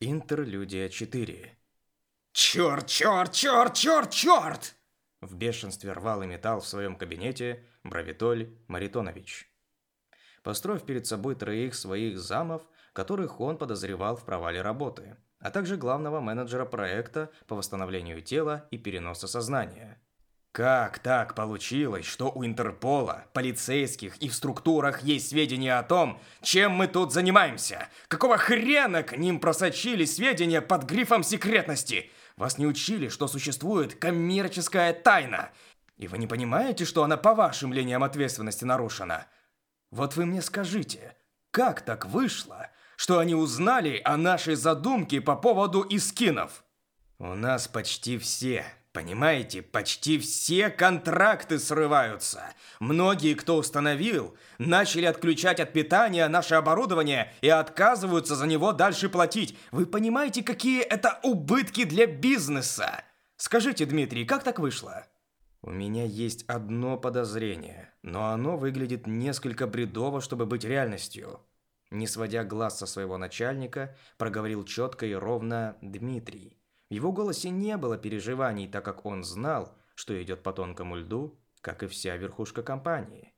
Интерлюдия 4. Черт, черт, черт, черт, черт! В бешенстве рвал и металл в своем кабинете Бравитоль Маритонович. Построив перед собой троих своих замов, которых он подозревал в провале работы, а также главного менеджера проекта по восстановлению тела и переноса сознания – как так получилось, что у Интерпола, полицейских и в структурах есть сведения о том, чем мы тут занимаемся? Какого хрена к ним просочили сведения под грифом секретности? Вас не учили, что существует коммерческая тайна? И вы не понимаете, что она по вашим линиям ответственности нарушена? Вот вы мне скажите, как так вышло, что они узнали о нашей задумке по поводу искинов? У нас почти все Понимаете, почти все контракты срываются. Многие, кто установил, начали отключать от питания наше оборудование и отказываются за него дальше платить. Вы понимаете, какие это убытки для бизнеса? Скажите, Дмитрий, как так вышло? У меня есть одно подозрение, но оно выглядит несколько бредово, чтобы быть реальностью. Не сводя глаз со своего начальника, проговорил четко и ровно Дмитрий. В его голосе не было переживаний, так как он знал, что идет по тонкому льду, как и вся верхушка компании.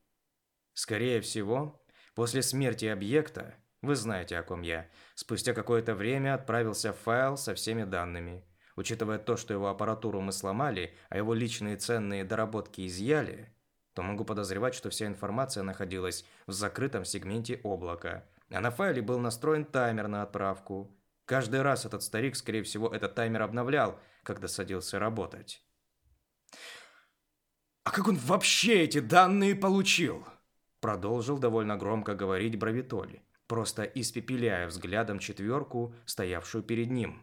Скорее всего, после смерти объекта, вы знаете, о ком я, спустя какое-то время отправился файл со всеми данными. Учитывая то, что его аппаратуру мы сломали, а его личные ценные доработки изъяли, то могу подозревать, что вся информация находилась в закрытом сегменте облака, а на файле был настроен таймер на отправку – Каждый раз этот старик, скорее всего, этот таймер обновлял, когда садился работать. «А как он вообще эти данные получил?» Продолжил довольно громко говорить Бравитоли, просто испепеляя взглядом четверку, стоявшую перед ним.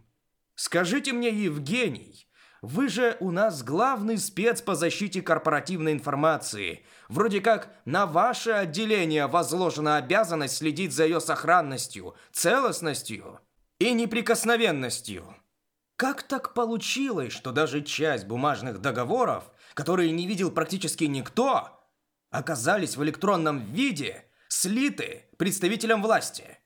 «Скажите мне, Евгений, вы же у нас главный спец по защите корпоративной информации. Вроде как на ваше отделение возложена обязанность следить за ее сохранностью, целостностью и неприкосновенностью. Как так получилось, что даже часть бумажных договоров, которые не видел практически никто, оказались в электронном виде слиты представителям власти?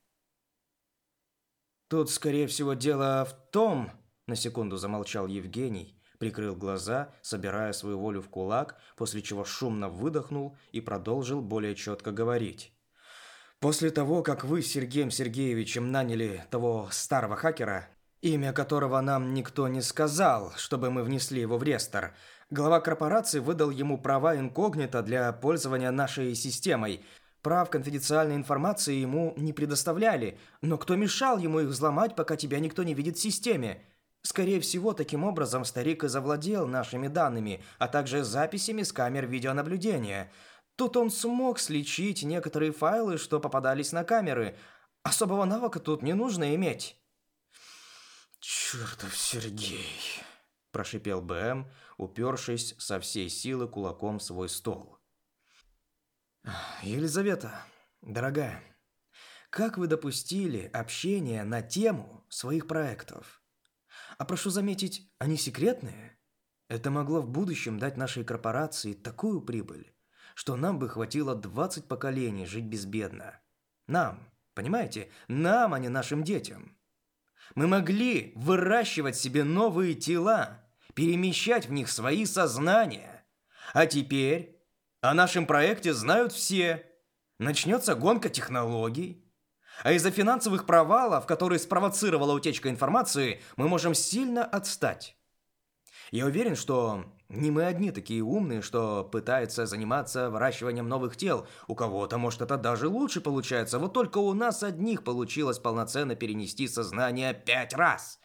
Тут, скорее всего, дело в том, на секунду замолчал Евгений, прикрыл глаза, собирая свою волю в кулак, после чего шумно выдохнул и продолжил более четко говорить. После того, как вы с Сергеем Сергеевичем наняли того старого хакера, имя которого нам никто не сказал, чтобы мы внесли его в реестр, глава корпорации выдал ему права инкогнито для пользования нашей системой. Прав конфиденциальной информации ему не предоставляли, но кто мешал ему их взломать, пока тебя никто не видит в системе? Скорее всего, таким образом старик и завладел нашими данными, а также записями с камер видеонаблюдения – Тут он смог сличить некоторые файлы, что попадались на камеры. Особого навыка тут не нужно иметь. «Чертов Сергей!» – прошипел БМ, упершись со всей силы кулаком в свой стол. «Елизавета, дорогая, как вы допустили общение на тему своих проектов? А прошу заметить, они секретные? Это могло в будущем дать нашей корпорации такую прибыль, что нам бы хватило 20 поколений жить безбедно. Нам, понимаете? Нам, а не нашим детям. Мы могли выращивать себе новые тела, перемещать в них свои сознания. А теперь о нашем проекте знают все. Начнется гонка технологий. А из-за финансовых провалов, которые спровоцировала утечка информации, мы можем сильно отстать. Я уверен, что не мы одни такие умные, что пытаются заниматься выращиванием новых тел. У кого-то, может, это даже лучше получается. Вот только у нас одних получилось полноценно перенести сознание пять раз.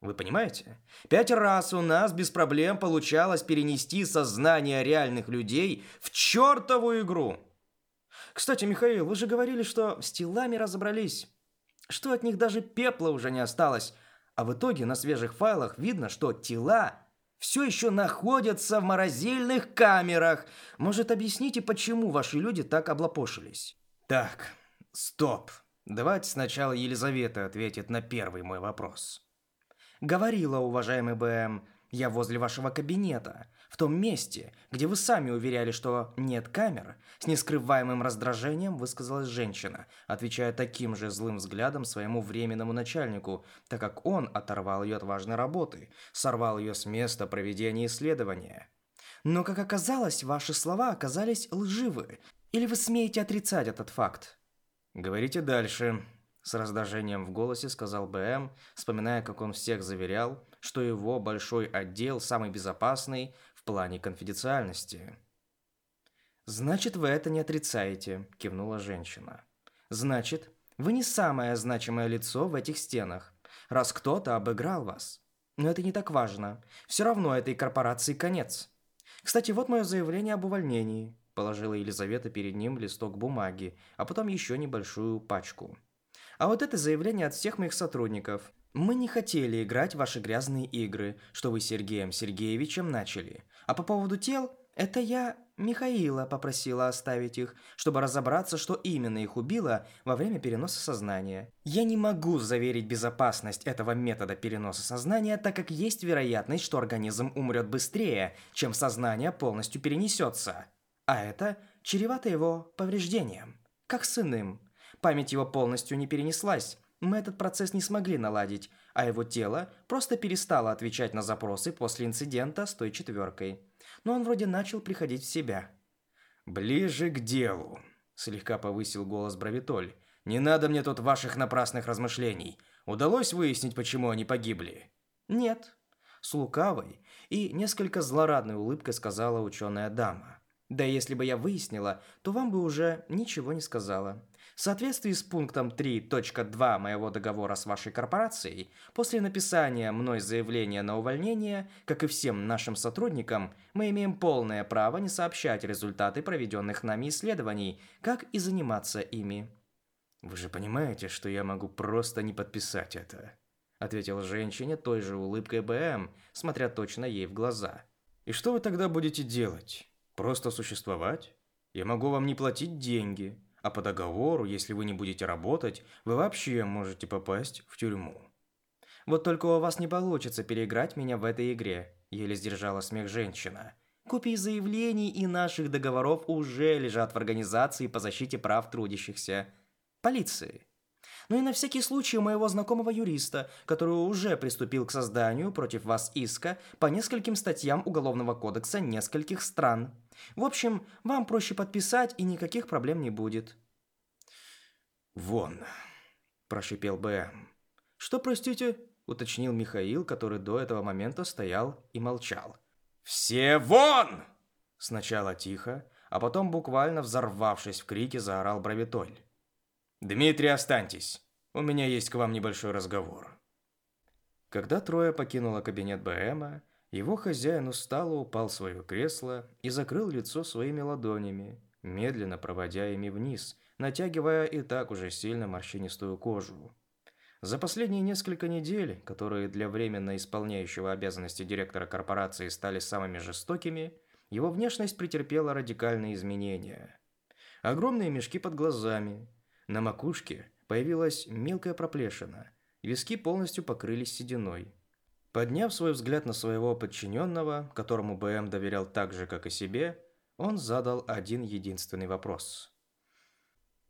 Вы понимаете? Пять раз у нас без проблем получалось перенести сознание реальных людей в чертову игру. Кстати, Михаил, вы же говорили, что с телами разобрались. Что от них даже пепла уже не осталось. А в итоге на свежих файлах видно, что тела все еще находятся в морозильных камерах. Может, объясните, почему ваши люди так облапошились? Так, стоп. Давайте сначала Елизавета ответит на первый мой вопрос. Говорила, уважаемый БМ, Я возле вашего кабинета, в том месте, где вы сами уверяли, что нет камер. С нескрываемым раздражением высказалась женщина, отвечая таким же злым взглядом своему временному начальнику, так как он оторвал ее от важной работы, сорвал ее с места проведения исследования. Но, как оказалось, ваши слова оказались лживы. Или вы смеете отрицать этот факт? Говорите дальше, с раздражением в голосе сказал БМ, вспоминая, как он всех заверял, что его большой отдел самый безопасный плане конфиденциальности. «Значит, вы это не отрицаете», – кивнула женщина. «Значит, вы не самое значимое лицо в этих стенах, раз кто-то обыграл вас. Но это не так важно. Все равно этой корпорации конец. Кстати, вот мое заявление об увольнении», – положила Елизавета перед ним листок бумаги, а потом еще небольшую пачку. А вот это заявление от всех моих сотрудников. Мы не хотели играть в ваши грязные игры, что вы с Сергеем Сергеевичем начали. А по поводу тел, это я Михаила попросила оставить их, чтобы разобраться, что именно их убило во время переноса сознания. Я не могу заверить безопасность этого метода переноса сознания, так как есть вероятность, что организм умрет быстрее, чем сознание полностью перенесется. А это чревато его повреждением, как с иным. Память его полностью не перенеслась. Мы этот процесс не смогли наладить, а его тело просто перестало отвечать на запросы после инцидента с той четверкой. Но он вроде начал приходить в себя. «Ближе к делу», – слегка повысил голос Бравитоль. «Не надо мне тут ваших напрасных размышлений. Удалось выяснить, почему они погибли?» «Нет», – с лукавой и несколько злорадной улыбкой сказала ученая дама. «Да если бы я выяснила, то вам бы уже ничего не сказала. В соответствии с пунктом 3.2 моего договора с вашей корпорацией, после написания мной заявления на увольнение, как и всем нашим сотрудникам, мы имеем полное право не сообщать результаты проведенных нами исследований, как и заниматься ими. Вы же понимаете, что я могу просто не подписать это, ответил женщине той же улыбкой БМ, смотря точно ей в глаза. И что вы тогда будете делать? Просто существовать? Я могу вам не платить деньги, а по договору, если вы не будете работать, вы вообще можете попасть в тюрьму. Вот только у вас не получится переиграть меня в этой игре, еле сдержала смех женщина. Копии заявлений и наших договоров уже лежат в организации по защите прав трудящихся. Полиции. Ну и на всякий случай у моего знакомого юриста, который уже приступил к созданию против вас иска по нескольким статьям Уголовного кодекса нескольких стран. В общем, вам проще подписать, и никаких проблем не будет. «Вон», – прошипел БМ. «Что, простите?» – уточнил Михаил, который до этого момента стоял и молчал. «Все вон!» Сначала тихо, а потом буквально взорвавшись в крике, заорал Бравитоль. «Дмитрий, останьтесь. У меня есть к вам небольшой разговор». Когда трое покинуло кабинет БМа, его хозяин устало упал в свое кресло и закрыл лицо своими ладонями, медленно проводя ими вниз, натягивая и так уже сильно морщинистую кожу. За последние несколько недель, которые для временно исполняющего обязанности директора корпорации стали самыми жестокими, его внешность претерпела радикальные изменения. Огромные мешки под глазами, на макушке появилась мелкая проплешина, виски полностью покрылись сединой. Подняв свой взгляд на своего подчиненного, которому БМ доверял так же, как и себе, он задал один единственный вопрос.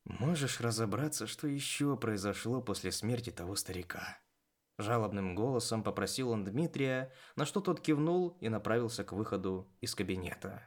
«Можешь разобраться, что еще произошло после смерти того старика?» Жалобным голосом попросил он Дмитрия, на что тот кивнул и направился к выходу из кабинета.